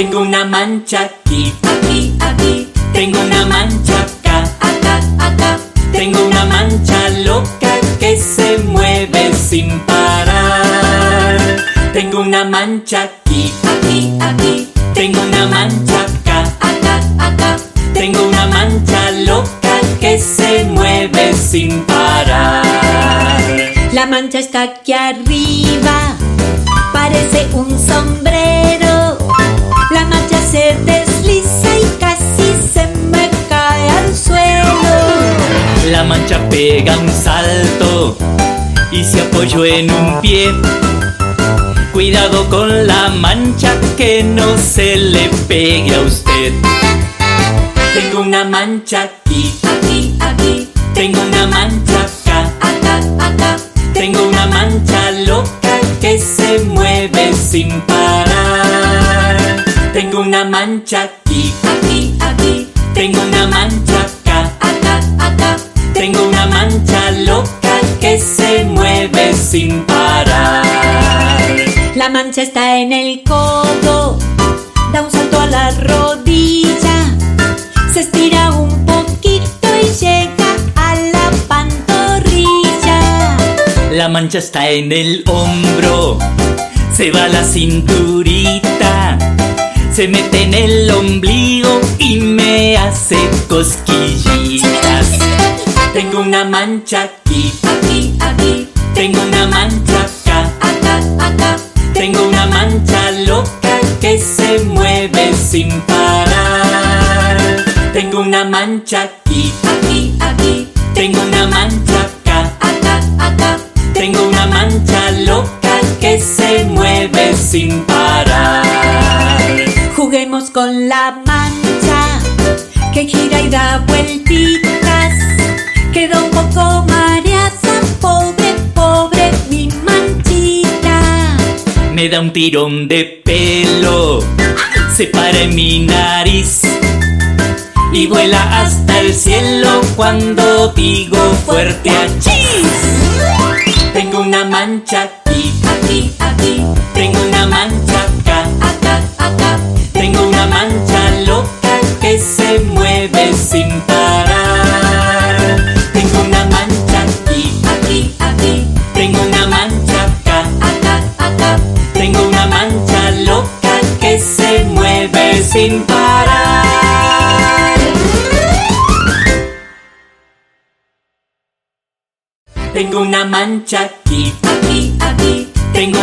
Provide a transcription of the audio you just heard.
Tengo una mancha aquí, aquí, aquí, tengo una mancha acá, acá, acá. tengo una mancha loca que se mueve sin parar. Tengo una mancha aquí, Aquí, aquí, tengo una mancha acá, acá, acá. tengo una mancha loca que se mueve sin parar. La mancha está aquí arriba, parece un sombrero. La mancha pega un salto y se apoyó en un pie. Cuidado con la mancha que no se le pegue a usted. Tengo una mancha aquí, Aquí, aquí, tengo una mancha acá, acá, acá. tengo una mancha loca que se mueve sin parar. Tengo una mancha aquí, Aquí, aquí, tengo una mancha La mancha está en el codo, da un salto a la rodilla, se estira un poquito y llega a la pantorrilla. La mancha está en el hombro, se va la cinturita, se mete en el ombligo y me hace cosquillitas. Tengo una mancha aquí, Aquí, aquí, tengo una mancha loca que se mueve sin parar. Tengo una mancha aquí, Aquí, aquí, tengo una mancha acá. acá, acá. Tengo una mancha loca que se mueve sin parar. Juguemos con la mancha que gira y da vueltitas. Me da un tirón de pelo, se para en mi nariz y vuela hasta el cielo cuando digo fuerte achis. Tengo una mancha aquí, Aquí, aquí, tengo una mancha acá, acá, acá. tengo una mancha loca que se mueve sin sin parar. Tengo una mancha aquí, Aquí, aquí, tengo